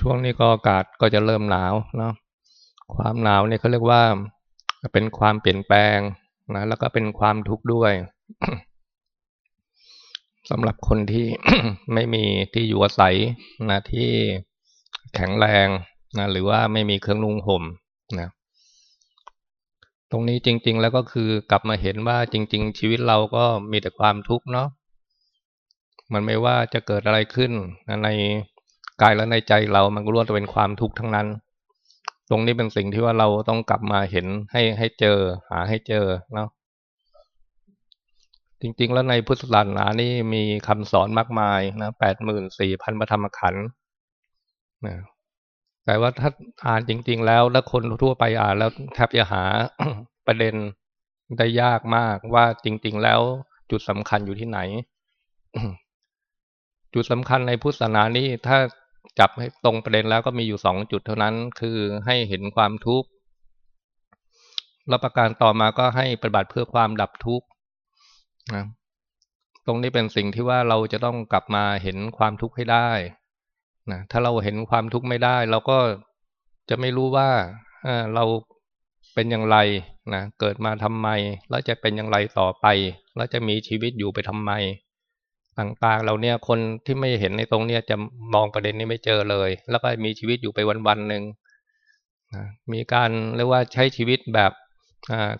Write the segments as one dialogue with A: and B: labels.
A: ช่วงนี้ก็อากาศก็จะเริ่มหนาวเนาะความหนาวเนี่ยเขาเรียกว่า เป็นความเปลี่ยนแปลงนะแล้วก็เป็นความทุกข์ด้วยสำหรับคนที่ไม่มีที่อยู่อาศัยนะที่แข็งแรงนะหรือว่าไม่มีเครื่องนุ่งห่มนะตรงนี้จริง ๆ แล้วก็คือกลับมาเห็นว่าจริง ๆ ชีวิตเราก็มีแต่ความทุกข์เนาะมันไม่ว่าจะเกิดอะไรขึ้นใน กายและในใจเรามันก็ล้วนจะเป็นความทุกข์ทั้งนั้น ตรงนี้เป็นสิ่งที่ว่าเราต้องกลับมาเห็นให้ให้เจอ หาให้เจอเนาะจริง ๆ แล้วในพุทธศาสนานี่มีคำสอนมากมายนะแปดหมื่นสี่พันพระธรรมขันธ์นะแต่ว่าถ้าอ่านจริง ๆ แล้วแล้วคนทั่วไปอ่านแล้วแทบจะหาประเด็นได้ยากมากว่าจริง ๆ แล้วจุดสำคัญอยู่ที่ไหน จุดสำคัญในพุทธศาสนานี้ถ้า จับให้ตรงประเด็นแล้วก็มีอยู่สองจุดเท่านั้น คือให้เห็นความทุกข์แล้วประการต่อมาก็ให้ปฏิบัติเพื่อความดับทุกข์นะตรงนี้เป็นสิ่งที่ว่าเราจะต้องกลับมาเห็นความทุกข์ให้ได้นะถ้าเราเห็นความทุกข์ไม่ได้ เราก็จะไม่รู้ว่าเราเป็นอย่างไรนะเกิดมาทำไม แล้วจะเป็นอย่างไรต่อไป แล้วจะมีชีวิตอยู่ไปทำไม ต่างๆ เราเนี่ยคนที่ไม่เห็นในตรงเนี้ยจะมองประเด็นนี้ไม่เจอเลย แล้วก็มีชีวิตอยู่ไปวันๆหนึ่งนะมีการเรียกว่าใช้ชีวิตแบบ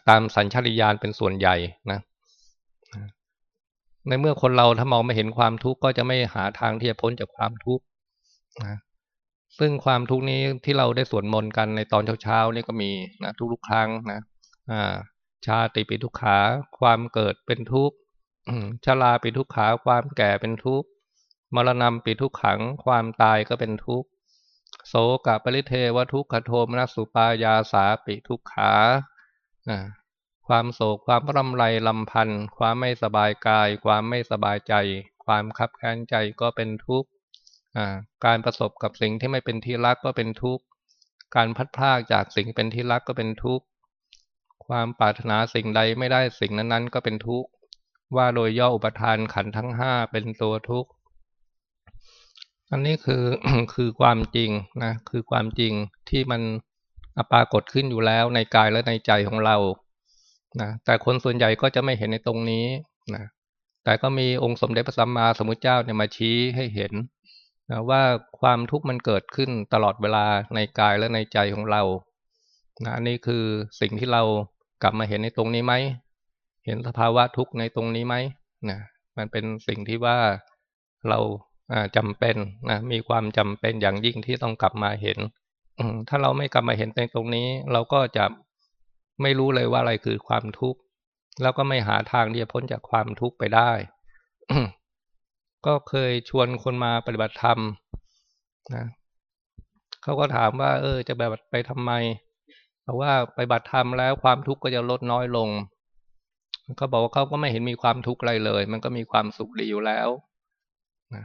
A: ตามสัญชาตญาณเป็นส่วนใหญ่นะในเมื่อคนเราถ้ามองไม่เห็นความทุกข์ก็จะไม่หาทางที่จะพ้นจากความทุกข์นะซึ่งความทุกข์นี้ที่เราได้สวดมนต์กันในตอนเช้าๆนี่ก็มีนะทุกๆครั้งนะอ่าชาติป็นทุกขา ความเกิดเป็นทุกข์ ชราเป็นทุกขาความแก่เป็นทุกข์มรณะเป็นทุกขัง ความตายก็เป็นทุกข์โสกปริเทวทุกขโทมนัสสุปายาสาปิทุกขาความโศกความรำไรลำพันธ์ความไม่สบายกาย ความไม่สบายใจ ความคับแค้นใจก็เป็นทุกข์การประสบกับสิ่งที่ไม่เป็นที่รักก็เป็นทุกข์การพัดพลากจากสิ่งเป็นที่รักก็เป็นทุกข์ความปรารถนาสิ่งใดไม่ได้สิ่งนั้นๆ ก็เป็นทุกข์ ว่าโดยย่ออุปทานขันทั้งห้าเป็นตัวทุกข์ อันนี้คือคือความจริงนะคือความจริงที่มันปรากฏขึ้นอยู่แล้วในกายและในใจของเรานะแต่คนส่วนใหญ่ก็จะไม่เห็นในตรงนี้นะแต่ก็มีองค์สมเด็จพระสัมมาสัมพุทธเจ้าเนี่ยมาชี้ให้เห็นนะว่าความทุกข์มันเกิดขึ้นตลอดเวลาในกายและในใจของเรานะนี่คือสิ่งที่เรากลับมาเห็นในตรงนี้ไหม เห็นสภาวะทุกข์ในตรงนี้ไหมนะมันเป็นสิ่งที่ว่าเราจำเป็นนะมีความจำเป็นอย่างยิ่งที่ต้องกลับมาเห็นถ้าเราไม่กลับมาเห็นในตรงนี้ เราก็จะไม่รู้เลยว่าอะไรคือความทุกข์แล้วก็ไม่หาทางที่จะพ้นจากความทุกข์ไปได้ ก็เคยชวนคนมาปฏิบัติธรรมนะเขาก็ถามว่า เออ จะแบบไปทำไมเพราะว่าไปบัติธรรมแล้วความทุกข์ก็จะลดน้อยลง เขาบอกว่าเขาก็ไม่เห็นมีความทุกข์อะไรเลย มันก็มีความสุขดีอยู่แล้วนะ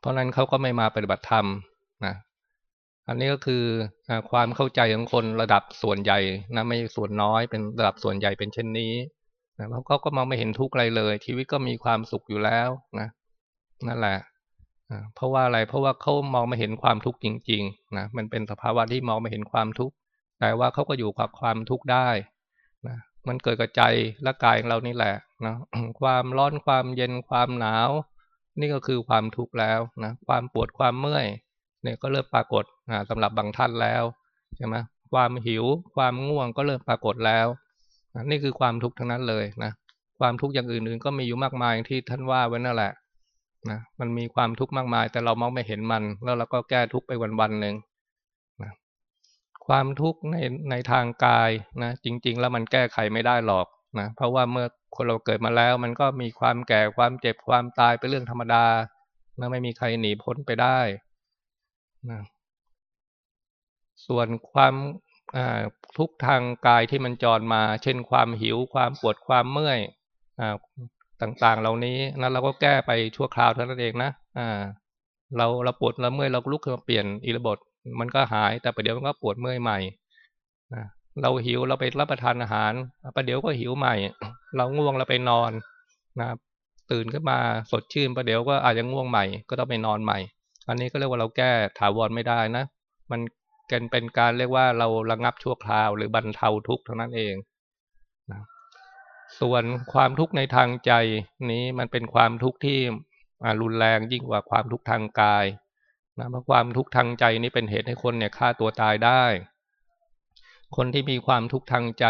A: เพราะนั้นเขาก็ไม่มาปฏิบัติธรรมนะอันนี้ก็คือความเข้าใจของคนระดับส่วนใหญ่นะไม่ส่วนน้อยเป็นระดับส่วนใหญ่เป็นเช่นนี้นะเขาก็มองไม่เห็นทุกข์อะไรเลย ชีวิตก็มีความสุขอยู่แล้วนะนั่นแหละเพราะว่าอะไรเพราะว่าเขามองไม่เห็นความทุกข์จริงๆนะมันเป็นสภาวะที่มองไม่เห็นความทุกข์แต่ว่าเขาก็อยู่กับความทุกข์ได้นะ มันเกิดกับใจและกายของเรานี่แหละนะความร้อนความเย็นความหนาว นี่ก็คือความทุกข์แล้วนะความปวดความเมื่อยเนี่ยก็เริ่มปรากฏสำหรับบางท่านแล้วใช่ไหมความหิว ความง่วงก็เริ่มปรากฏแล้วนี่คือความทุกข์ทั้งนั้นเลยนะความทุกข์อย่างอื่นๆ ก็มีอยู่มากมายที่ท่านว่าไว้นั่นแหละนะมันมีความทุกข์มากมาย แต่เรามองไม่เห็นมัน แล้วเราก็แก้ทุกข์ไปวันๆหนึ่ง ความทุกข์ในในทางกายนะจริง ๆ แล้วมันแก้ไขไม่ได้หรอกนะเพราะว่าเมื่อคนเราเกิดมาแล้ว มันก็มีความแก่ความเจ็บความตายเป็นเรื่องธรรมดานะไม่มีใครหนีพ้นไปได้นะส่วนความทุกทางกายที่มันจรมา เช่นความหิวความปวดความเมื่อยอต่างๆ เหล่านี้นั้นเราก็แก้ไปชั่วคราวเท่านั้นเองนะเราเราปวดเราเมื่อยเราลุกขึ้นมาเปลี่ยนอิรบท มันก็หายแต่ประเดี๋ยวมันก็ปวดเมื่อยใหม่เราหิวเราไปรับประทานอาหารประเดี๋ยวก็หิวใหม่ เราง่วงเราไปนอนนะตื่นขึ้นมาสดชื่นประเดี๋ยวก็อาจจะง่วงใหม่ก็ต้องไปนอนใหม่ อันนี้ก็เรียกว่าเราแก้ถาวรไม่ได้นะ มันกันเป็นการเรียกว่าเราระงับชั่วคราว หรือบรรเทาทุกข์เท่านั้นเองนะส่วนความทุกข์ในทางใจนี้มันเป็นความทุกข์ที่รุนแรงยิ่งกว่าความทุกข์ทางกาย นะเพราะความทุกข์ทางใจนี้เป็นเหตุให้คนเนี่ยฆ่าตัวตายได้ คนที่มีความทุกข์ทางใจ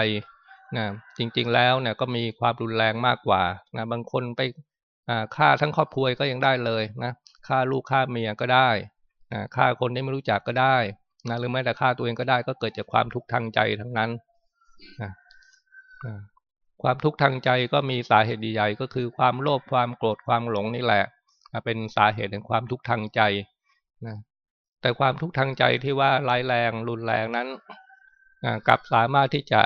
A: นะจริง ๆ แล้วเนี่ยก็มีความรุนแรงมากกว่านะบางคนไปฆ่าทั้งครอบครัวก็ยังได้เลยนะฆ่าลูกฆ่าเมียก็ได้นะฆ่าคนที่ไม่รู้จักก็ได้นะหรือแม้แต่ฆ่าตัวเองก็ได้ ก็เกิดจากความทุกข์ทางใจทั้งนั้นนะความทุกข์ทางใจก็มีสาเหตุใหญ่ก็คือความโลภความโกรธความหลงนี่แหละ เป็นสาเหตุแห่งความทุกข์ทางใจ นะแต่ความทุกข์ทางใจที่ว่าร้ายแรงรุนแรงนั้นกลับสามารถที่จะ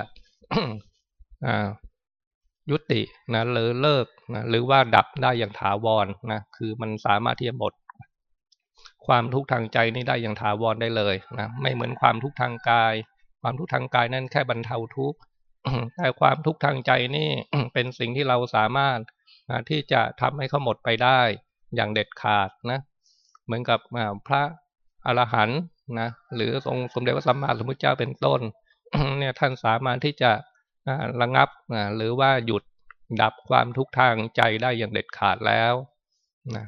A: ยุตินะหรือเลิกนะหรือว่าดับได้อย่างถาวรนะคือมันสามารถที่จะหมด ความทุกข์ทางใจนี่ได้อย่างถาวรได้เลยนะไม่เหมือนความทุกข์ทางกาย ความทุกข์ทางกายนั่นแค่บรรเทาทุกข์แต่ความทุกข์ทางใจนี่เป็นสิ่งที่เราสามารถที่จะทำให้เขาหมดไปได้อย่างเด็ดขาดนะ เหมือนกับพระอรหันต์นะหรือทรงสมเด็จพระสัมมาสัมพุทธเจ้าเป็นต้นเนี่ยท่านสามารถที่จะระงับหรือว่าหยุดดับความทุกข์ทางใจได้อย่างเด็ดขาดแล้วนะ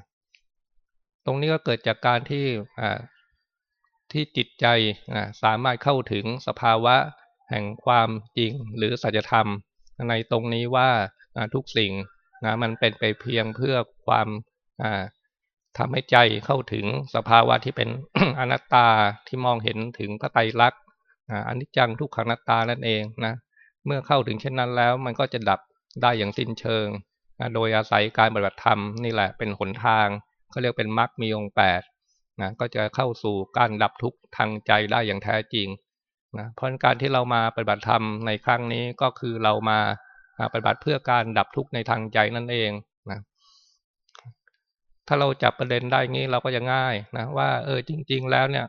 A: ตรงนี้ก็เกิดจากการที่ที่จิตใจสามารถเข้าถึงสภาวะแห่งความจริงหรือสัจธรรม ในตรงนี้ว่าทุกสิ่งนะมันเป็นไปเพียงเพื่อความ ทำให้ใจเข้าถึงสภาวะที่เป็นอนัตตาที่มองเห็นถึงพระไตรลักษณ์อนิจจังทุกขังนัตตานั่นเองนะเมื่อเข้าถึงเช่นนั้นแล้วมันก็จะดับได้อย่างสิ้นเชิงนะโดยอาศัยการปฏิบัติธรรมนี่แหละเป็นหนทางเขาเรียกเป็นมรรคมีองค์แปดนะก็จะเข้าสู่การดับทุกข์ทางใจได้อย่างแท้จริงนะเพราะการที่เรามาปฏิบัติธรรมในครั้งนี้ก็คือเรามาปฏิบัติเพื่อการดับทุกข์ในทางใจนั่นเอง ถ้าเราจับประเด็นได้งี้เราก็จะง่ายนะว่า เออจริง ๆ แล้วเนี่ย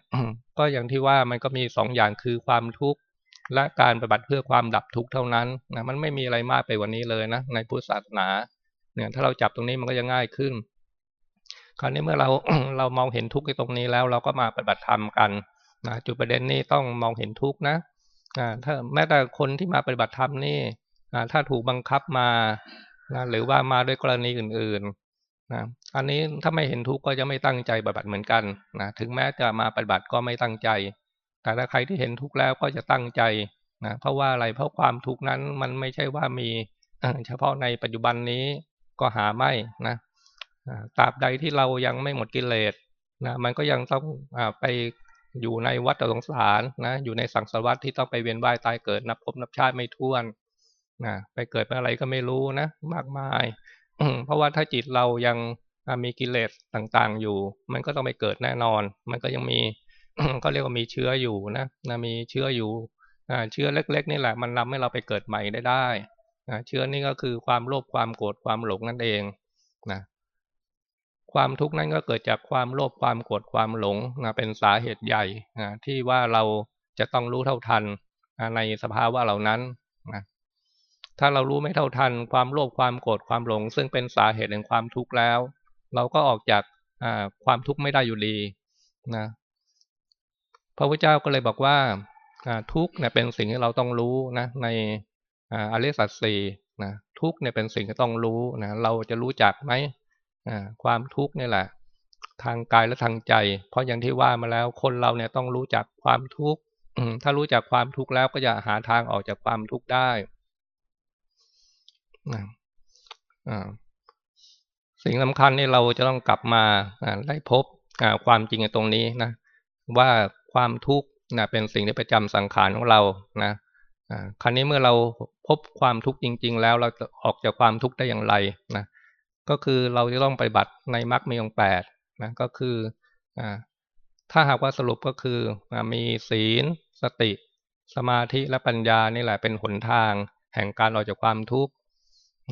A: ก็อย่างที่ว่ามันก็มีสองอย่างคือความทุกข์และการปฏิบัติเพื่อความดับทุกข์เท่านั้นนะมันไม่มีอะไรมากไปกว่านี้เลยนะในพุทธศาสนา เนี่ย ถ้าเราจับตรงนี้มันก็จะง่ายขึ้น คราวนี้เมื่อเราเรามองเห็นทุกข์ในตรงนี้แล้ว เราก็มาปฏิบัติธรรมกันนะจุดประเด็นนี้ต้องมองเห็นทุกข์นะถ้าแม้แต่คนที่มาปฏิบัติธรรมนี่ถ้าถูกบังคับมานะหรือว่ามาด้วยกรณีอื่นๆ นะอันนี้ถ้าไม่เห็นทุกข์ก็จะไม่ตั้งใจปฏิบัติเหมือนกันนะถึงแม้จะมาปฏิบัติก็ไม่ตั้งใจ แต่ถ้าใครที่เห็นทุกข์แล้วก็จะตั้งใจนะเพราะว่าอะไรเพราะความทุกข์นั้นมันไม่ใช่ว่ามีเฉพาะในปัจจุบันนี้ก็หาไม่นะตราบใดที่เรายังไม่หมดกิเลสนะมันก็ยังต้องอไปอยู่ในวัฏสงสารนะอยู่ในสังสารวัฏที่ต้องไปเวียนว่ายตายเกิดนับภพนับชาติไม่ท้วนนะไปเกิดเป็นอะไรก็ไม่รู้นะ มากมาย เพราะว่าถ้าจิตเรายังมีกิเลสต่างๆอยู่ มันก็ต้องไปเกิดแน่นอน มันก็ยังมีก็เรียกว่ามีเชื้ออยู่นะนะมีเชื้ออยู่เชื้อเล็ก ๆ นี่แหละ มันนำให้เราไปเกิดใหม่ได้ได้เชื้อนี่ก็คือความโลภความโกรธความหลงนั่นเองนะความทุกข์นั้นก็เกิดจากความโลภความโกรธความหลงนะเป็นสาเหตุใหญ่นะที่ว่าเราจะต้องรู้เท่าทันนะในสภาวะเหล่านั้นนะ ถ้าเรารู้ไม่เท่าทัน ความโลภความโกรธความหลง ซึ่งเป็นสาเหตุแห่งความทุกข์แล้ว เราก็ออกจากความทุกข์ไม่ได้อยู่ดีนะพระพุทธเจ้าก็เลยบอกว่าทุกข์เนี่ยเป็นสิ่งที่เราต้องรู้นะในอริสัตสีนะทุกข์เนี่ยเป็นสิ่งที่ต้องรู้นะเราจะรู้จักไหมความทุกข์นี่แหละ ทางกายและทางใจ เพราะอย่างที่ว่ามาแล้วคนเราเนี่ยต้องรู้จักความทุกข์ถ้ารู้จักความทุกข์แล้วก็จะหาทางออกจากความทุกข์ได้ สิ่งสำคัญนี่เราจะต้องกลับมาได้พบความจริงในตรงนี้นะว่าความทุกข์นะเป็นสิ่งที่ประจำสังขารของเรานะครั้นี้เมื่อเราพบความทุกข์จริง ๆ แล้วเราจะออกจากความทุกข์ได้อย่างไรนะก็คือเราจะต้องไปบัติในมรรคมีองแปดนะก็คืออถ้าหากว่าสรุปก็คือมีศีล สติ สมาธิและปัญญานี่แหละเป็นหนทาง แห่งการออกจากความทุกข์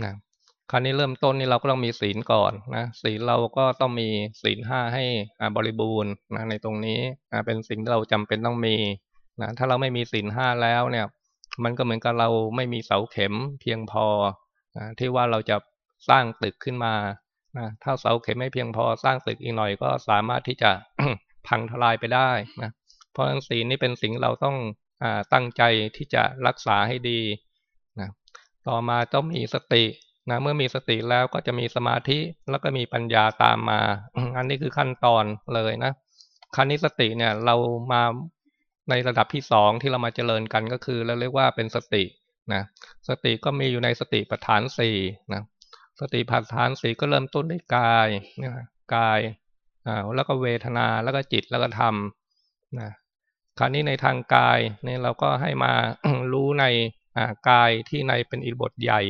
A: นะคราวนี้เริ่มต้นนี่เราก็ต้องมีศีลก่อนนะศีลเราก็ต้องมีศีลห้าให้บริบูรณ์นะในตรงนี้เป็นสิ่งที่เราจำเป็นต้องมีนะถ้าเราไม่มีศีลห้าแล้วเนี่ย มันก็เหมือนกับเราไม่มีเสาเข็มเพียงพอนะที่ว่าเราจะสร้างตึกขึ้นมานะถ้าเสาเข็มไม่เพียงพอสร้างตึกอีกหน่อยก็สามารถที่จะพังทลายไปได้นะเพราะฉะนั้นศีลนี่เป็นสิ่งเราต้องอตั้งใจที่จะรักษาให้ดี ต่อมาต้องมีสตินะเมื่อมีสติแล้วก็จะมีสมาธิแล้วก็มีปัญญาตามมา อันนี้คือขั้นตอนเลยนะขั้นนี้สติเนี่ยเรามาในระดับที่สองที่เรามาเจริญกันก็คือเราเรียกว่าเป็นสตินะสติก็มีอยู่ในสติปัฏฐานสี่นะสติปัฏฐานสี่ก็เริ่มต้นด้วยกายนะกายอ่าแล้วก็เวทนาแล้วก็จิตแล้วก็ธรรมนะคราวนี้ในทางกายเนี่ยเราก็ให้มารู้ใน กายที่ในเป็นอิบทใหญ่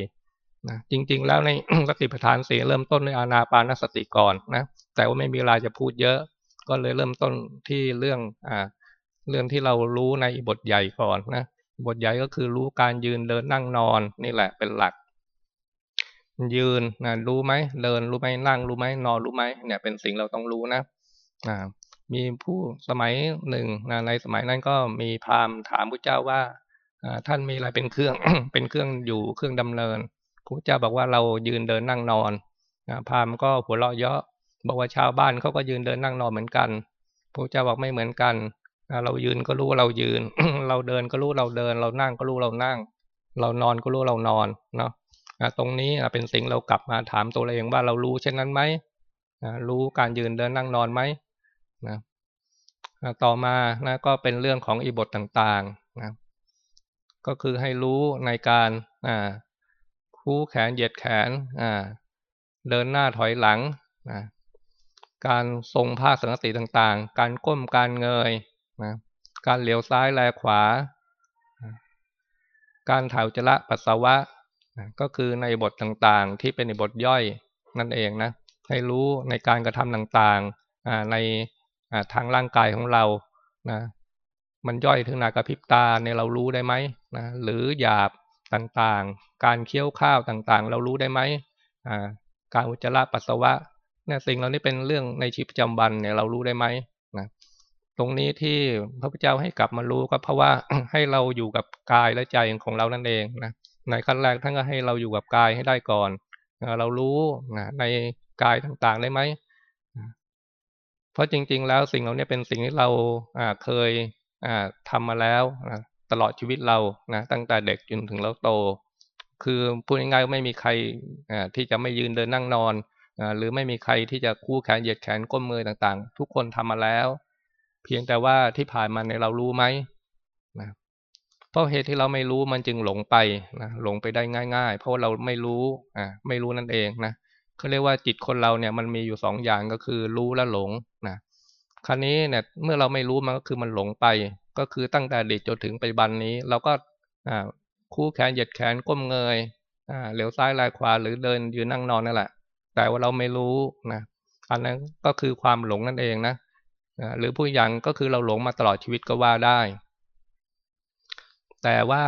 A: นะจริง ๆ แล้วในสติปัฏฐานสีเริ่มต้นด้วยอานาปานสติก่อนนะแต่ว่าไม่มีเวลาจะพูดเยอะ ก็เลยเริ่มต้นที่เรื่องอ่าเรื่องที่เรารู้ในอิบทใหญ่ก่อนนะบทใหญ่ก็คือรู้การยืนเดินนั่งนอนนี่แหละเป็นหลัก ยืนนะรู้ไหมเดินรู้ไหมนั่งรู้ไหมนอนรู้ไหมเนี่ยเป็นสิ่งเราต้องรู้นะอ่ามีผู้สมัยหนึ่งนะในสมัยนั้นก็มีพราหมณ์ถามพระเจ้าว่า ท่านมีอะไรเป็นเครื่องเป็นเครื่องอยู่เครื่องดำเนินพระเจ้าบอกว่าเรายืนเดินนั่งนอนพามก็หัวเราะเยาะบอกว่าชาวบ้านเขาก็ยืนเดินนั่งนอนเหมือนกันพระเจ้าบอกไม่เหมือนกันเรายืนก็รู้ว่าเรายืน เราเดินก็รู้เราเดิน เรานั่งก็รู้เรานั่ง เรานอนก็รู้เรานอนเนาะตรงนี้เป็นสิ่งเรากลับมาถามตัวเองว่าเรารู้เช่นนั้นไหมรู้การยืนเดินนั่งนอนไหมนะต่อมานะก็เป็นเรื่องของอิบทต่างๆนะ ก็คือให้รู้ในการคู่แขนเหยียดแขนเดินหน้าถอยหลังนะการทรงผ้าสังกติต่างๆ การก้มการเงยนะการเหลียวซ้ายแลขวา การถ่ายจระปัสสาวะนะก็คือในบทต่างๆ ที่เป็นในบทย่อยนั่นเองนะให้รู้ในการกระทำต่างๆในทางร่างกายของเรานะ มันย่อยถึงนากระพริบตาในเรารู้ได้ไหมนะหรือหยาบต่างๆ การเคี้ยวข้าวต่างๆ เรารู้ได้ไหมการอุจจาระปัสสาวะเนี่ยสิ่งเหล่านี้เป็นเรื่องในชีวิตประจำวันเนี่ยเรารู้ได้ไหมนะตรงนี้ที่พระพุทธเจ้าให้กลับมารู้ก็เพราะว่าให้เราอยู่กับกายและใจของเรานั่นเองนะในขั้นแรกท่านก็ให้เราอยู่กับกายให้ได้ก่อน เรารู้นะในกายต่างๆได้ไหมเพราะจริง ๆ แล้วสิ่งเหล่านี้เป็นสิ่งที่เราเคย ทำมาแล้วนะตลอดชีวิตเรานะตั้งแต่เด็กจนถึงเราโต คือพูดง่ายๆไม่มีใครที่จะไม่ยืนเดินนั่งนอนหรือไม่มีใครที่จะคู่แขนเหยียดแขนก้มมือต่างๆ ทุกคนทำมาแล้ว เพียงแต่ว่าที่ผ่านมาในเรารู้ไหมนะเพราะเหตุที่เราไม่รู้มันจึงหลงไปนะหลงไปได้ง่าย ๆ เพราะเราไม่รู้อ่าไม่รู้นั่นเองนะเขาเรียกว่าจิตคนเราเนี่ยมันมีอยู่สองอย่างก็คือรู้และหลงนะ คราวนี้เนี่ยเมื่อเราไม่รู้มันก็คือมันหลงไป ก็คือตั้งแต่เด็กจนถึงปัจจุบันนี้ เราก็อ่าคู่แขนเหยียดแขนก้มเงยอ่าเหลวซ้ายลายขวาหรือเดินยืนนั่งนอนนั่นแหละ แต่ว่าเราไม่รู้นะอันนั้นก็คือความหลงนั่นเองนะหรือผู้ยังก็คือเราหลงมาตลอดชีวิตก็ว่าได้ แต่ว่า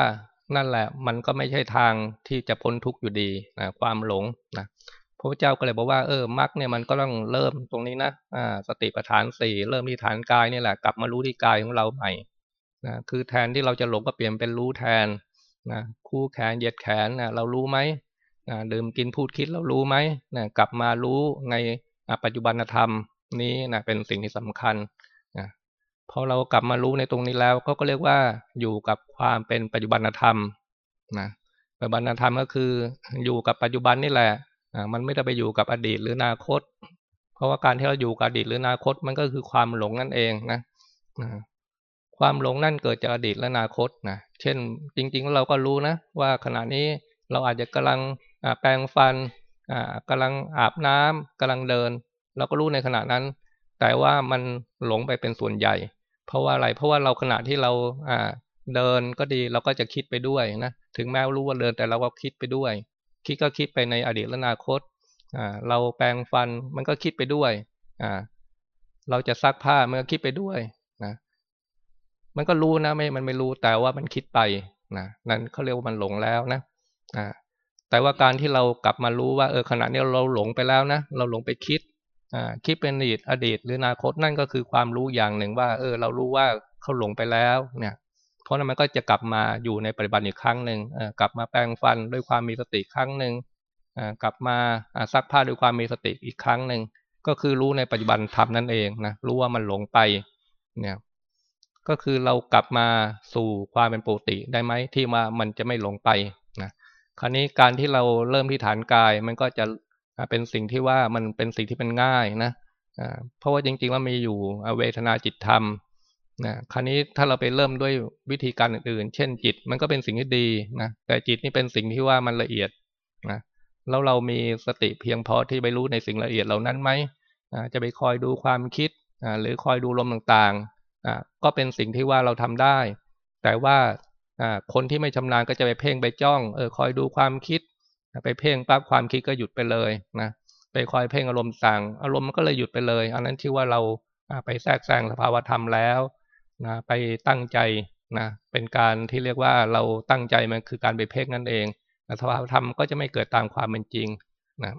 A: นั่นแหละมันก็ไม่ใช่ทางที่จะพ้นทุกข์อยู่ดีนะความหลงนะ พระเจ้าก็เลยบอกว่าเออมรรคเนี่ยมันก็ต้องเริ่มตรงนี้นะอ่าสติปัฏฐานสี่เริ่มที่ฐานกายนี่แหละกลับมารู้ที่กายของเราใหม่นะคือแทนที่เราจะหลงก็เปลี่ยนเป็นรู้แทนนะคู่แขนเหยียดแขนนะเรารู้ไหมนะดื่มกินพูดคิดเรารู้ไหมนะกลับมารู้ในปัจจุบันธรรมนี้นะเป็นสิ่งที่สำคัญนะพอเรากลับมารู้ในตรงนี้แล้วเขาก็เรียกว่าอยู่กับความเป็นปัจจุบันธรรมนะปัจจุบันธรรมก็คืออยู่กับปัจจุบันนี่แหละ มันไม่ได้ไปอยู่กับอดีตหรืออนาคต เพราะว่าการที่เราอยู่กับอดีตหรืออนาคตมันก็คือความหลงนั่นเองนะความหลงนั่นเกิดจากอดีตและอนาคตนะเช่น จริง ๆ เราก็รู้นะว่าขณะนี้เราอาจจะกำลังแปรงฟันกำลังอาบน้ำกำลังเดิน เราก็รู้ในขณะนั้น แต่ว่ามันหลงไปเป็นส่วนใหญ่ เพราะว่าอะไรเพราะว่าเราขณะที่เราเดินก็ดีเราก็จะคิดไปด้วยนะถึงแม้รู้ว่าเดินแต่เราก็คิดไปด้วย คิดก็คิดไปในอดีตและอนาคตอ่าเราแปลงฟันมันก็คิดไปด้วยอ่าเราจะซักผ้ามันก็คิดไปด้วยนะมันก็รู้นะไม่ มันไม่รู้แต่ว่ามันคิดไปนะนั่นเขาเรียกว่ามันหลงแล้วนะอ่าแต่ว่าการที่เรากลับมารู้ว่าเออขณะนี้เราหลงไปแล้วนะเราหลงไปคิดอ่าคิดเป็นอดีตอดีตหรืออนาคตนั่นก็คือความรู้อย่างหนึ่งว่า เออ เรารู้ว่าเขาหลงไปแล้ว เนี่ย เพราะนั้นมันก็จะกลับมาอยู่ในปัจจุบันอีกครั้งหนึ่งกลับมาแปลงฟันด้วยความมีสติครั้งหนึ่งกลับมาซักผ้าด้วยความมีสติอีกครั้งหนึ่งก็คือรู้ในปัจจุบันทำนั่นเองนะรู้ว่ามันหลงไปเนี่ยก็คือเรากลับมาสู่ความเป็นปกติได้ไหมที่มามันจะไม่หลงไปนะคราวนี้การที่เราเริ่มที่ฐานกายมันก็จะเป็นสิ่งที่ว่ามันเป็นสิ่งที่เป็นง่ายนะเพราะว่าจริงๆแล้วมีอยู่เวทนาจิตธรรม นะคราวนี้ถ้าเราไปเริ่มด้วยวิธีการอื่นๆ เช่นจิตมันก็เป็นสิ่งที่ดีนะแต่จิตนี่เป็นสิ่งที่ว่ามันละเอียดนะแล้วเรามีสติเพียงพอที่ไปรู้ในสิ่งละเอียดเหล่านั้นไหมจะไปคอยดูความคิดหรือคอยดูลมต่างๆก็เป็นสิ่งที่ว่าเราทำได้ แต่ว่าคนที่ไม่ชำนาญก็จะไปเพ่งไปจ้องเออคอยดูความคิด ไปเพ่งปั๊บความคิดก็หยุดไปเลยนะไปคอยเพ่งอารมณ์ต่าง อารมณ์มันก็เลยหยุดไปเลย อันนั้นที่ว่าเราไปแทรกแซงสภาวธรรมแล้ว นะไปตั้งใจนะเป็นการที่เรียกว่าเราตั้งใจมันคือการไปเพ่งนั่นเองสภาวธรรมก็จะไม่เกิดตามความเป็นจริงนะ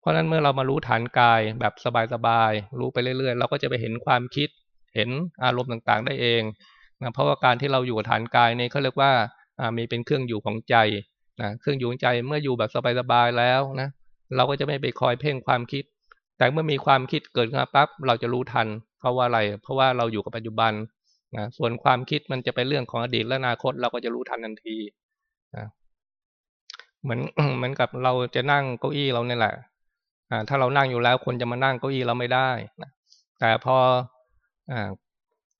A: เพราะนั้นเมื่อเรามารู้ฐานกายแบบสบายๆรู้ไปเรื่อย ๆ เราก็จะไปเห็นความคิด เห็นอารมณ์ต่างๆ ได้เองนะเพราะว่าการที่เราอยู่ฐานกายนี่เขาเรียกว่ามีเป็นเครื่องอยู่ของใจนะเครื่องอยู่ของใจเมื่ออยู่แบบสบายๆแล้วนะเราก็จะไม่ไปคอยเพ่งความคิด แต่เมื่อมีความคิดเกิดขึ้นมาปั๊บเราจะรู้ทัน เพราะว่าอะไร เพราะว่าเราอยู่กับปัจจุบันนะส่วนความคิดมันจะเป็นเรื่องของอดีตและอนาคตเราก็จะรู้ทันทันทีนะเหมือนเหมือนกับเราจะนั่งเก้าอี้เราเนี่ยแหละอ่าถ้าเรานั่งอยู่แล้วคนจะมานั่งเก้าอี้เราไม่ได้นะแต่พออ่า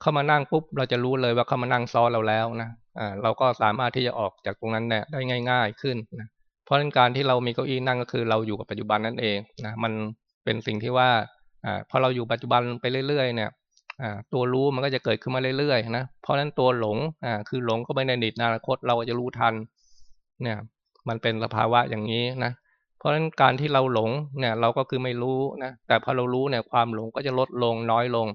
A: เข้ามานั่งปุ๊บเราจะรู้เลยว่าเข้ามานั่งซ้อนเราแล้วนะอ่าเราก็สามารถที่จะออกจากตรงนั้นเนี่ยได้ง่าย ๆขึ้นนะเพราะนั่นการที่เรามีเก้าอี้นั่งก็คือเราอยู่กับปัจจุบันนั่นเองนะมันเป็นสิ่งที่ว่า อ่าพอเราอยู่ปัจจุบันไปเรื่อยๆเนี่ยอ่าตัวรู้มันก็จะเกิดขึ้นมาเรื่อยๆนะเพราะฉะนั้นตัวหลงอ่าคือหลงก็ไปในอดีตอนาคตเราก็จะรู้ทันเนี่ยมันเป็นสภาวะอย่างนี้นะเพราะฉะนั้นการที่เราหลงเนี่ยเราก็คือไม่รู้นะแต่พอเรารู้เนี่ยความหลงก็จะลดลงน้อยลง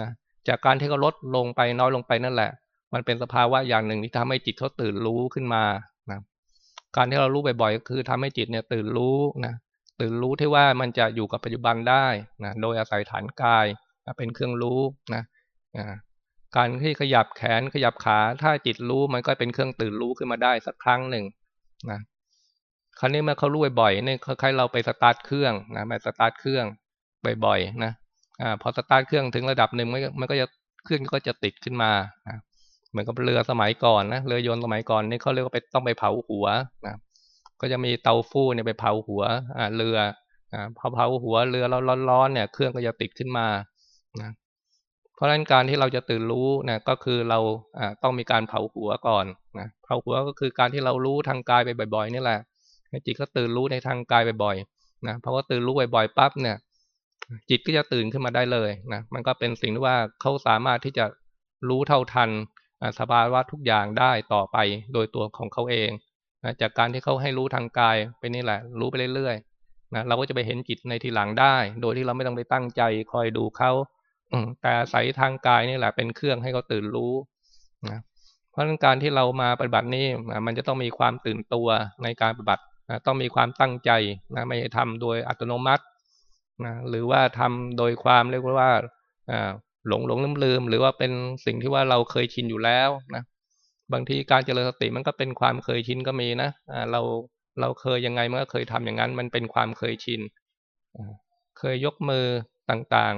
A: นะจากการที่เขาลดลงไปน้อยลงไปนั่นแหละ มันเป็นสภาวะอย่างหนึ่งที่ทำให้จิตเขาตื่นรู้ขึ้นมานะการที่เรารู้บ่อยๆก็คือทำให้จิตเนี่ยตื่นรู้นะ ตื่นรู้ที่ว่ามันจะอยู่กับปัจจุบันได้นะโดยอาศัยฐานกายเป็นเครื่องรู้นะการที่ขยับแขนขยับขา ถ้าจิตรู้มันก็เป็นเครื่องตื่นรู้ขึ้นมาได้สักครั้งหนึ่งนะคราวนี้เมื่อเขารู้บ่อยๆเนี่ยคล้ายๆเราไปสตาร์ทเครื่องนะไปสตาร์ทเครื่องบ่อยๆนะอ่าพอสตาร์ทเครื่องถึงระดับหนึ่งมันมันก็จะเครื่องก็จะติดขึ้นมานะเหมือนกับเรือสมัยก่อนนะเรือยนต์สมัยก่อนนี่เขาเรียกว่าไปต้องไปเผาหัวนะ ก็จะมีเตาฟู่เนี่ยไปเผาหัวอ่าเรืออ่าพอเผาหัวเรือเราร้อนๆเนี่ยเครื่องก็จะติดขึ้นมานะเพราะฉะนั้นการที่เราจะตื่นรู้นะก็คือเราต้องมีการเผาหัวก่อนนะเผาหัวก็คือการที่เรารู้ทางกายไปบ่อยๆนี่แหละจิตก็ตื่นรู้ในทางกายบ่อยๆนะเพราะว่าตื่นรู้บ่อยๆปั๊บเนี่ย จิตก็จะตื่นขึ้นมาได้เลยนะมันก็เป็นสิ่งที่ว่าเขาสามารถที่จะรู้เท่าทันสภาวะทุกอย่างได้ต่อไปโดยตัวของเขาเอง นะจากการที่เขาให้รู้ทางกายไปนี่แหละ รู้ไปเรื่อยๆนะเราก็จะไปเห็นจิตในทีหลังได้ โดยที่เราไม่ต้องไปตั้งใจคอยดูเขาแต่อาศัยทางกายนี่แหละ เป็นเครื่องให้เขาตื่นรู้นะเพราะการที่เรามาปฏิบัตินี่มันจะต้องมีความตื่นตัวในการปฏิบัติต้องมีความตั้งใจนะไม่ทำโดยอัตโนมัตินะหรือว่าทำโดยความเรียกว่าหลงหลงลืมลืมหรือว่าเป็นสิ่งที่ว่าเราเคยชินอยู่แล้วนะ บางทีการเจริญสติมันก็เป็นความเคยชินก็มีนะเราเราเคยยังไงมันก็เคยทำอย่างนั้น มันเป็นความเคยชินเคยยกมือต่าง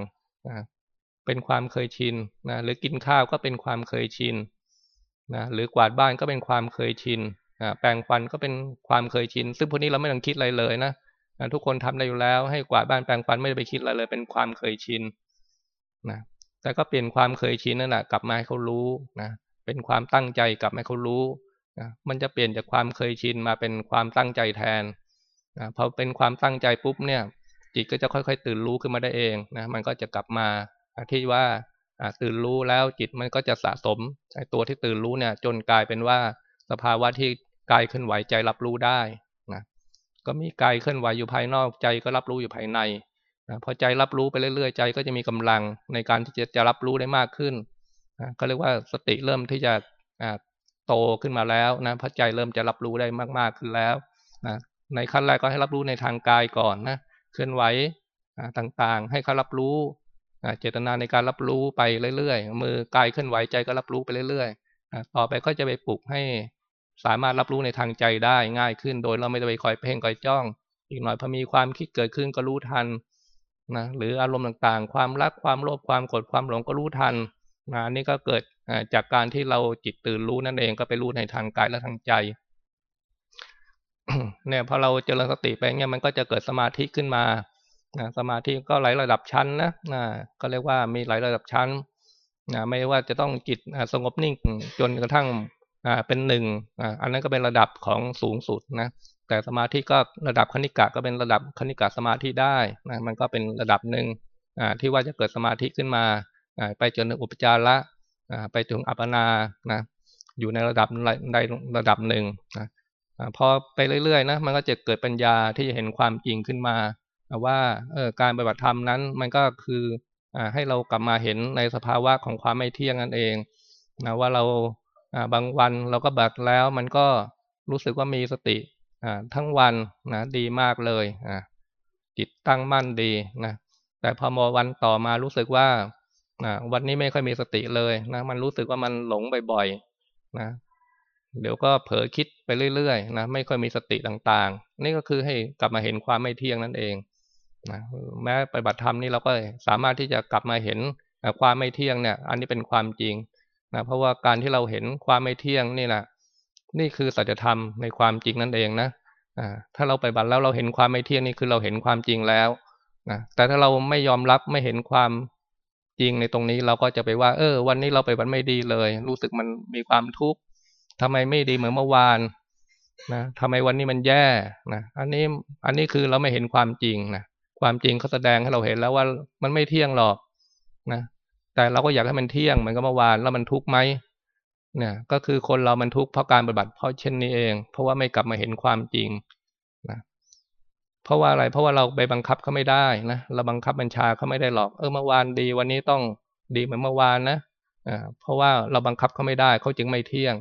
A: ๆเป็นความเคยชินนะหรือกินข้าวก็เป็นความเคยชินนะหรือกวาดบ้านก็เป็นความเคยชินนะแปรงฟันก็เป็นความเคยชิน ซึ่งพวกนี้เราไม่ต้องคิดอะไรเลยนะนะทุกคนทำได้อยู่แล้วให้กวาดบ้านแปรงฟันไม่ได้ไปคิดอะไรเลย เป็นความเคยชินนะแต่ก็เปลี่ยนความเคยชินนั่นแหละกลับมาให้เขารู้นะ เป็นความตั้งใจกลับให้เขารู้นะมันจะเปลี่ยนจากความเคยชินมาเป็นความตั้งใจแทนนะพอเป็นความตั้งใจปุ๊บเนี่ย จิตก็จะค่อย ๆ ตื่นรู้ขึ้นมาได้เองนะมันก็จะกลับมาที่ว่าตื่นรู้แล้วจิตมันก็จะสะสมไอ้ตัวที่ตื่นรู้เนี่ย จนกลายเป็นว่าสภาวะที่กายเคลื่อนไหวใจรับรู้ได้นะก็มีกายเคลื่อนไหวอยู่ภายนอกใจก็รับรู้อยู่ภายในนะพอใจรับรู้ไปเรื่อยๆใจก็จะมีกำลังในการที่จะจะรับรู้ได้มากขึ้น นะก็เรียกว่าสติเริ่มที่จะโตขึ้นมาแล้วนะพระใจเริ่มจะรับรู้ได้มากๆขึ้นแล้วนะในขั้นแรกก็ให้รับรู้ในทางกายก่อนนะเคลื่อนไหวต่างๆ ให้เขารับรู้เจตนาในการรับรู้ไปเรื่อยๆ มือกายเคลื่อนไหวใจก็รับรู้ไปเรื่อยๆ ต่อไปก็จะไปปลุกให้สามารถรับรู้ในทางใจได้ง่ายขึ้น โดยเราไม่ต้องไปคอยเพ่งคอยจ้อง อีกหน่อยพอมีความคิดเกิดขึ้นก็รู้ทันนะหรืออารมณ์ต่างๆ ความรักความโลภความโกรธความหลงก็รู้ทัน นะนี่ก็เกิดจากการที่เราจิตตื่นรู้นั่นเองก็ไปรู้ในทางกายและทางใจเนี่ยพอเราเจริญสติไปเนี่ยมันก็จะเกิดสมาธิขึ้นมานะสมาธิก็หลายระดับชั้นนะนะก็เรียกว่ามีหลายระดับชั้นนะไม่ว่าจะต้องจิตสงบนิ่งจนกระทั่งเป็นหนึ่งอันนั้นก็เป็นระดับของสูงสุดนะแต่สมาธิก็ระดับคณิกะก็เป็นระดับคณิกะสมาธิได้นะมันก็เป็นระดับหนึ่งที่ว่าจะเกิดสมาธิขึ้นมา ไปจนอุปจาระไปถึงอัปปนานะอยู่ในระดับในระดับหนึ่งนะพอไปเรื่อยๆนะมันก็จะเกิดปัญญาที่จะเห็นความจริงขึ้นมา ว่าการปฏิบัติธรรมนั้นมันก็คืออให้เรากลับมาเห็นในสภาวะของความไม่เที่ยงนั่นเองนะว่าเราบางวันเราก็บัดแล้วมันก็รู้สึกว่ามีสติทั้งวันนะดีมากเลยจิตตั้งมั่นดีนะแต่พอมวันต่อมารู้สึกว่า วันนี้ไม่ค่อยมีสติเลยนะมันรู้สึกว่ามันหลงบ่อยๆนะเดี๋ยวก็เผลอคิดไปเรื่อยๆนะไม่ค่อยมีสติต่างๆ นี่ก็คือให้กลับมาเห็นความไม่เที่ยงนั่นเองนะแม้ปฏิบัติธรรมนี่เราก็สามารถที่จะกลับมาเห็นความไม่เที่ยงเนี่ย อันนี้เป็นความจริงนะเพราะว่าการที่เราเห็นความไม่เที่ยงนี่แหละนี่คือสัจธรรมในความจริงนั่นเองนะถ้าเราไปบัตรแล้วเราเห็นความไม่เที่ยงนี่คือเราเห็นความจริงแล้วนะแต่ถ้าเราไม่ยอมรับไม่เห็นความ จริงในตรงนี้เราก็จะไปว่า เออ วันนี้เราไปบัตรไม่ดีเลย รู้สึกมันมีความทุกข์ทำไมไม่ดีเหมือนเมื่อวานนะทำไมวันนี้มันแย่นะอันนี้อันนี้คือเราไม่เห็นความจริงนะความจริงเขาแสดงให้เราเห็นแล้วว่ามันไม่เที่ยงหรอกนะแต่เราก็อยากให้มันเที่ยงเหมือนกับเมื่อวานแล้วมันทุกข์ไหมเนี่ยก็คือคนเรามันทุกข์เพราะการปฏิบัติเพราะเช่นนี้เอง เพราะว่าไม่กลับมาเห็นความจริง เพราะว่าอะไร เพราะว่าเราไปบังคับเขาไม่ได้นะเราบังคับบัญชาเขาไม่ได้หรอก เออเมื่อวานดี วันนี้ต้องดีเหมือนเมื่อวานนะอ่าเพราะว่าเราบังคับเขาไม่ได้เขาจึงไม่เที่ยง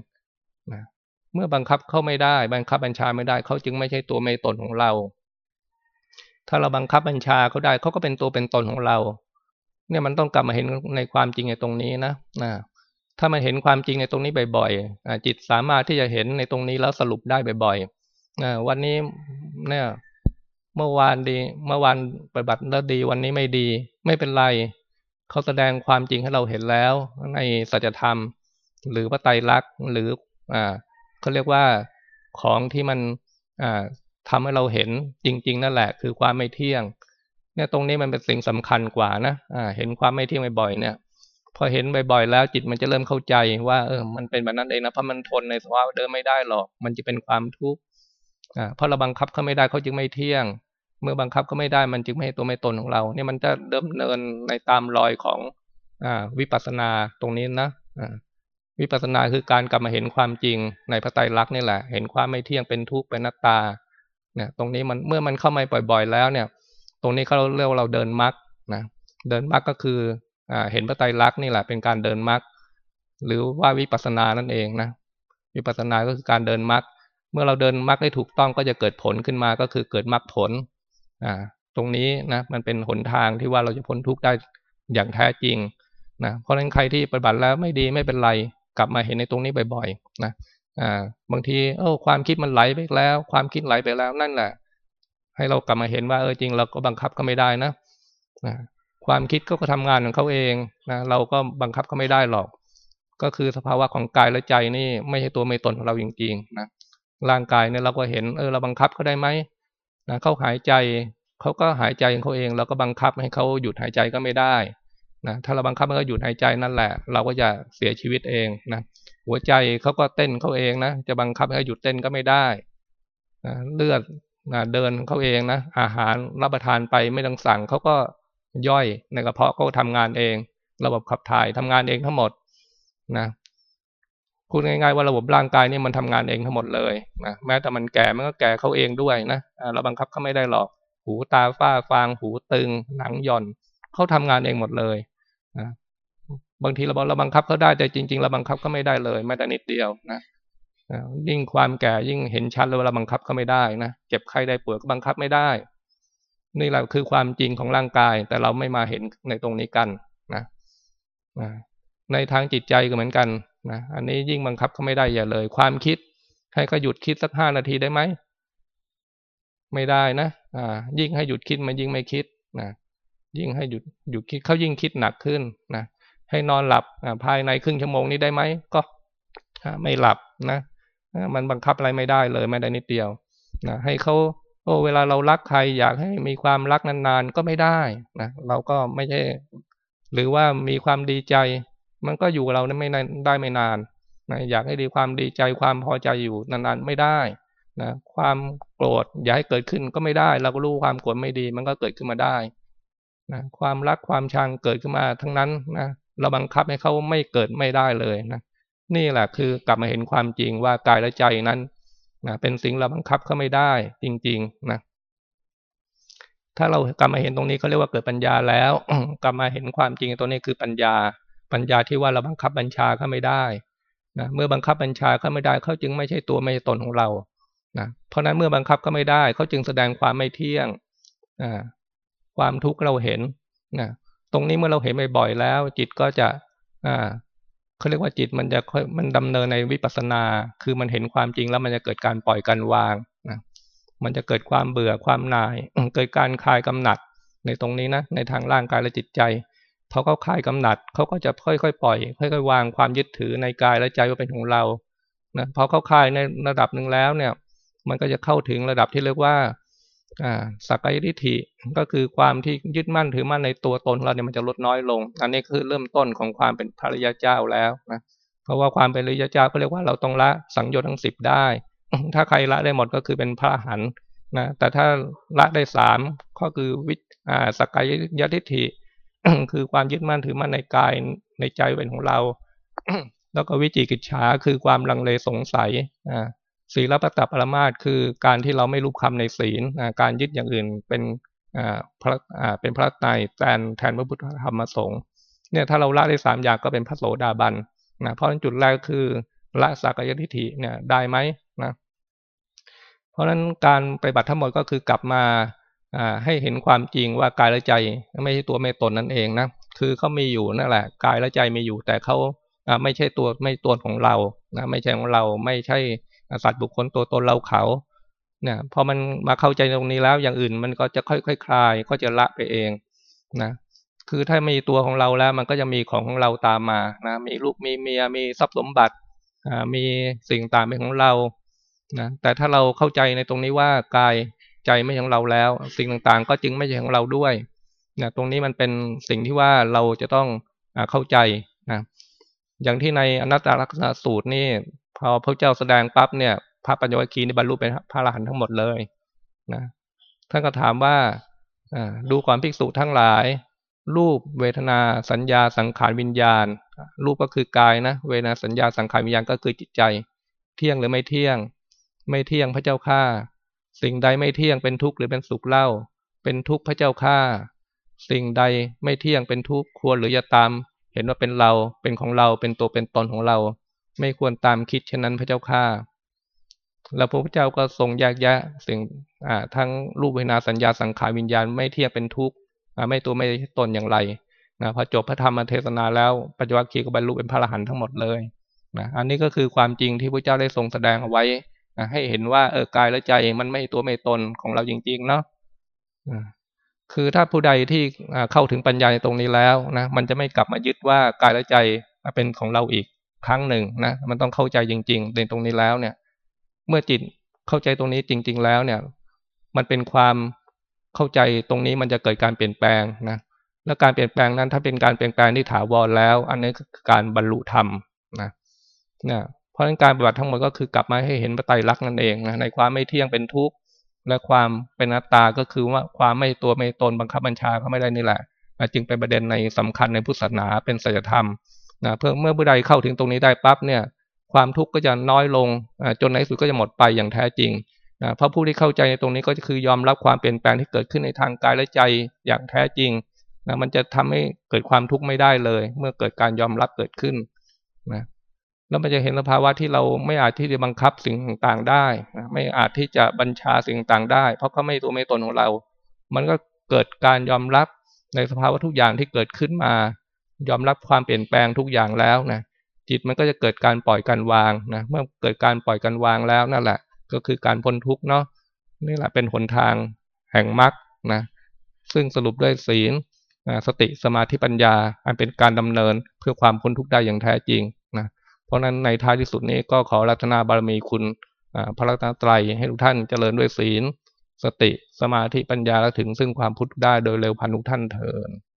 A: นะเมื่อบังคับเขาไม่ได้ บังคับบัญชาไม่ได้เขาจึงไม่ใช่ตัวไม่ตนของเรา ถ้าเราบังคับบัญชาเขาได้เขาก็เป็นตัวเป็นตนของเรา เนี่ยมันต้องกลับมาเห็นในความจริงในตรงนี้นะนะถ้ามันเห็นความจริงในตรงนี้บ่อยๆจิตสามารถที่จะเห็นในตรงนี้แล้วสรุปได้บ่อยๆวันนี้เนี่ย เมื่อวานดี เมื่อวานปฏิบัติแล้วดีวันนี้ไม่ดี ไม่เป็นไรเขาแสดงความจริงให้เราเห็นแล้วในสัจธรรม หรือว่าไตรลักษณ์หรืออ่าเขาเรียกว่าของที่มันอ่าทำให้เราเห็นจริง ๆ นั่นแหละ คือความไม่เที่ยง เนี่ยตรงนี้มันเป็นสิ่งสำคัญกว่านะอ่า เห็นความไม่เที่ยงบ่อยๆเนี่ย พอเห็นบ่อยๆแล้วจิตมันจะเริ่มเข้าใจว่าเออมันเป็นแบบนั้นเองนะเพราะมันทนในสภาวะเดิมไม่ได้หรอก มันจะเป็นความทุกข์อ่าเพราะเราบังคับเขาไม่ได้เขาจึงไม่เที่ยง เมื่อบังคับเขาไม่ได้มันจึงไม่ให้ตัวไม่ตนของเรา เนี่ยมันจะเดิมเนินในตามรอยของอวิปัสสนาตรงนี้นะวิปัสสนาคือการกลับมาเห็นความจริงในพระไตรลักษณ์นี่แหละ เห็นความไม่เที่ยงเป็นทุกข์เป็นนัตตาเนี่ยตรงนี้มันเมื่อมันเข้ามาบ่อย ๆ แล้วเนี่ย ตรงนี้เขาเรียกว่าเราเดินมรรคนะเดินมรรคก็คืออเห็นพระไตรลักษณ์นี่แหละเป็นการเดินมรรคหรือว่าวิปัสสนานั่นเองนะวิปัสสนาก็คือการเดินมรรคเมื่อเราเดินมรรคได้ถูกต้องก็จะเกิดผลขึ้นมาก็คือเกิดมรรคผล อ่าตรงนี้นะมันเป็นหนทางที่ว่าเราจะพ้นทุกข์ได้อย่างแท้จริงนะเพราะฉะนั้นใครที่ปฏิบัติแล้วไม่ดีไม่เป็นไรกลับมาเห็นในตรงนี้บ่อยๆนะอ่าบางทีเออความคิดมันไหลไปแล้ว ความคิดไหลไปแล้วนั่นแหละ ให้เรากลับมาเห็นว่าเออจริงเราก็บังคับเขาไม่ได้นะนะความคิดก็ทำงานของเขาเองนะเราก็บังคับเขาไม่ได้หรอก ก็คือสภาวะของกายและใจนี่ไม่ใช่ตัวไม่ตนของเราจริงๆนะร่างกายเนี่ยเราก็เห็นเออเราบังคับเขาได้ไหม นะเขาหายใจเขาก็หายใจของเขาเอง เราก็บังคับให้เขาหยุดหายใจก็ไม่ได้นะถ้าเราบังคับให้เขาหยุดหายใจนั่นแหละ เราก็จะเสียชีวิตเองนะหัวใจเขาก็เต้นเขาเองนะจะบังคับให้เขาหยุดเต้นก็ไม่ได้นะเลือดนะเดินเขาเองนะอาหารรับประทานไปไม่ต้องสั่งเขาก็ย่อยในกระเพาะเขาทำงานเอง ระบบขับถ่ายทำงานเองทั้งหมดนะ พูดง่ายๆว่าระบบร่างกายนี่มันทำงานเองทั้งหมดเลยนะแม้แต่มันแก่มันก็แก่เขาเองด้วยนะเราบังคับเขาไม่ได้หรอก หูตาฝ้าฟาง หูตึง หนังหย่อนเขาทำงานเองหมดเลยนะบางทีเราบอกเราบังคับเขาได้แต่จริงๆเราบังคับก็ไม่ได้เลยแม้แต่นิดเดียวนะยิ่งความแก่ยิ่งเห็นชัดเลยว่าเราบังคับเขาไม่ได้นะเจ็บไข้ได้ป่วยก็บังคับไม่ได้ นี่แหละคือความจริงของร่างกาย แต่เราไม่มาเห็นในตรงนี้กันนะในทางจิตใจก็เหมือนกัน นะอันนี้ยิ่งบังคับเขาไม่ได้อย่าเลย ความคิดให้เขาหยุดคิดสักห้านาทีได้ไหมไม่ได้นะอ่ายิ่งให้หยุดคิดมันยิ่งไม่คิดนะยิ่งให้หยุดหยุดคิดเขายิ่งคิดหนักขึ้นนะให้นอนหลับภายในครึ่งชั่วโมงนี้ได้ไหมก็ไม่หลับนะมันบังคับอะไรไม่ได้เลยไม่ได้นิดเดียวนะให้เขาโอ้เวลาเรารักใครอยากให้มีความรักนานๆก็ไม่ได้นะเราก็ไม่ใช่ หรือว่ามีความดีใจ มันก็อยู่กับเราไม่ได้ไม่นานนะอยากให้ดีความดีใจความพอใจอยู่นานๆไม่ได้นะความโกรธอยากให้เกิดขึ้นก็ไม่ได้ เราก็รู้ความโกรธไม่ดี มันก็เกิดขึ้นมาได้นะความรักความชังเกิดขึ้นมาทั้งนั้นนะเราบังคับให้เขาไม่เกิดไม่ได้เลยนะนี่แหละคือกลับมาเห็นความจริงว่ากายและใจนั้นนะเป็นสิ่งเราบังคับเขาไม่ได้จริงๆนะถ้าเรากลับมาเห็นตรงนี้เขาเรียกว่าเกิดปัญญาแล้ว กลับมาเห็นความจริงตัวนี้คือปัญญา ปัญญาที่ว่าเราบังคับบัญชาเขาไม่ได้นะเมื่อบังคับบัญชาเขาไม่ได้เขาจึงไม่ใช่ตัวไม่ใช่ตนของเรานะเพราะนั้นเมื่อบังคับเขาไม่ได้เขาจึงแสดงความไม่เที่ยงอ่าความทุกข์เราเห็นนะตรงนี้เมื่อเราเห็นบ่อยๆแล้ว จิตก็จะอ่าเขาเรียกว่าจิตมันจะมันดำเนินในวิปัสสนา คือมันเห็นความจริงแล้วมันจะเกิดการปล่อยการวางนะมันจะเกิดความเบื่อความหน่าย เกิดการคลายกำหนัดในตรงนี้นะในทางร่างกายและจิตใจ เขาคลายกำหนัดเขาก็จะค่อยๆปล่อยค่อยๆวางความยึดถือในกายและใจว่าเป็นของเรานะพอเขาคลายในระดับหนึ่งแล้วเนี่ย มันก็จะเข้าถึงระดับที่เรียกว่าสักกายทิฏฐิก็คือความที่ยึดมั่นถือมั่นในตัวตนเราเนี่ยมันจะลดน้อยลง อันนี้คือเริ่มต้นของความเป็นพระริยเจ้าแล้วนะเพราะว่าความเป็นพระริยเจ้าก็เรียกว่าเราต้องละสังโยชน์ทั้งสิบได้ ถ้าใครละได้หมดก็คือเป็นพระหันนะแต่ถ้าละได้สามก็คือวิสักกายทิฏฐิ คือความยึดมั่นถือมั่นในกายในใจเป็นของเรา แล้วก็วิจิกิจฉาคือความลังเลสงสัยศีลปตปรมาตคือการที่เราไม่รู้คำในศีลการยึดอย่างอื่นเป็นพระเป็นพระไตายแทนแทนพระพุทธธรรมสงฆ์เนี่ยถ้าเราละได้สามอย่างก็เป็นพระโสดาบันนะเพราะจุดแรกคือละสักยทิฏฐิเนี่ยได้ไหมนะเพราะฉะนั้นการไปบัติทั้งหมดก็คือกลับมา ให้เห็นความจริงว่ากายและใจไม่ใช่ตัวไม่ตนนั่นเองนะคือเขามีอยู่นั่นแหละกายและใจมีอยู่แต่เขาไม่ใช่ตัวไม่ตัวของเรานะไม่ใช่ของเราไม่ใช่สัตว์บุคคลตัวตนเราเขาเนี่ยพอมันมาเข้าใจตรงนี้แล้วอย่างอื่นมันก็จะค่อยๆคคลายก็จะละไปเองนะคือถ้ามีตัวของเราแล้วมันก็จะมีของของเราตามมานะมีลูกมีเมียมีทรัพย์สมบัติมีสิ่งต่างเป็นของเรานะแต่ถ้าเราเข้าใจในตรงนี้ว่ากาย ใจไม่ใช่ของเราแล้ว สิ่งต่างๆ ก็จึงไม่ใช่ของเราด้วยนะตรงนี้มันเป็นสิ่งที่ว่าเราจะต้องเข้าใจนะอย่างที่ในอนัตตลักษณะสูตรนี่พอพระเจ้าแสดงปั๊บเนี่ย พระปัญญวัคคีย์ในบรรลุเป็นพระอรหันต์ทั้งหมดเลยนะท่านก็ถามว่าดูก่อนภิกษุทั้งหลาย รูปเวทนาสัญญาสังขารวิญญาณ รูปก็คือกายนะ เวทนาสัญญาสังขารวิญญาณก็คือจิตใจ เที่ยงหรือไม่เที่ยง ไม่เที่ยงพระเจ้าข้า สิ่งใดไม่เที่ยงเป็นทุกข์หรือเป็นสุขเล่า เป็นทุกข์พระเจ้าข้าสิ่งใดไม่เที่ยงเป็นทุกข์ควรหรือจะตาม เห็นว่าเป็นเราเป็นของเราเป็นตัวเป็นตนของเรา ไม่ควรตามคิดเช่นนั้นพระเจ้าข้าแล้วพระพุทธเจ้าก็ทรงแยกแยะสิ่งอ่าทั้งรูปเวนาสัญญาสังขารวิญญาณไม่เที่ยงเป็นทุกข์ไม่ตัวไม่ตนอย่างไรนะพอจบพระธรรมเทศนาแล้วปัจจุบันคีก็บรรลุเป็นพระอรหันต์ทั้งหมดเลยนะอันนี้ก็คือความจริงที่พระเจ้าได้ทรงแสดงเอาไว้ ให้เห็นว่าเออกายและใจมันไม่ตัวไม่ตนของเราจริง ๆ เนาะคือถ้าผู้ใดที่เข้าถึงปัญญาในตรงนี้แล้วนะมันจะไม่กลับมายึดว่ากายและใจเป็นของเราอีกครั้งหนึ่งนะมันต้องเข้าใจจริง ๆ ในตรงนี้แล้วเนี่ย เมื่อจิตเข้าใจตรงนี้จริง ๆ แล้วเนี่ย มันเป็นความเข้าใจตรงนี้มันจะเกิดการเปลี่ยนแปลงนะแล้วการเปลี่ยนแปลงนั้นถ้าเป็นการเปลี่ยนแปลงที่ถาวรแล้ว อันนี้คือการบรรลุธรรมนะเนี่ย เพราะฉะนั้นการปฏิบัติทั้งหมดก็คือกลับมาให้เห็นปไตยรักนั่นเองนะในความไม่เที่ยงเป็นทุกข์และความเป็นอัตตาก็คือว่าความไม่ตัวไม่ตนบังคับบัญชาเขาไม่ได้นี่แหละจึงเป็นประเด็นในสำคัญในพุทธศาสนาเป็นสัจธรรมนะเพื่อเมื่อผู้ใดเข้าถึงตรงนี้ได้ปั๊บเนี่ย ความทุกข์ก็จะน้อยลงจนในสุดก็จะหมดไปอย่างแท้จริงนะเพราะผู้ที่เข้าใจในตรงนี้ก็คือยอมรับความเปลี่ยนแปลงที่เกิดขึ้นในทางกายและใจอย่างแท้จริงนะมันจะทำให้เกิดความทุกข์ไม่ได้เลย เมื่อเกิดการยอมรับเกิดขึ้นนะ แล้วมันจะเห็นสภาวะที่เราไม่อาจที่จะบังคับสิ่งต่างๆได้ไม่อาจที่จะบัญชาสิ่งต่างได้ เพราะเขาไม่ตัวไม่ตนของเรา มันก็เกิดการยอมรับในสภาวะทุกอย่างที่เกิดขึ้นมา ยอมรับความเปลี่ยนแปลงทุกอย่างแล้วนะจิตมันก็จะเกิดการปล่อยการวางนะเมื่อเกิดการปล่อยการวางแล้วนั่นแหละ ก็คือการพ้นทุกเนาะนี่แหละเป็นหนทางแห่งมรรคนะซึ่งสรุปด้วยศีลสติสมาธิปัญญา อันเป็นการดำเนินเพื่อความพ้นทุกข์ได้อย่างแท้จริง เพราะนั้นในท้ายที่สุดนี้ก็ขอรัตนาบารมีคุณพระรัตนตรัยให้ทุกท่านเจริญด้วยศีล สติสมาธิปัญญาและถึงซึ่งความพุทธได้โดยเร็วพันทุกท่านเถิด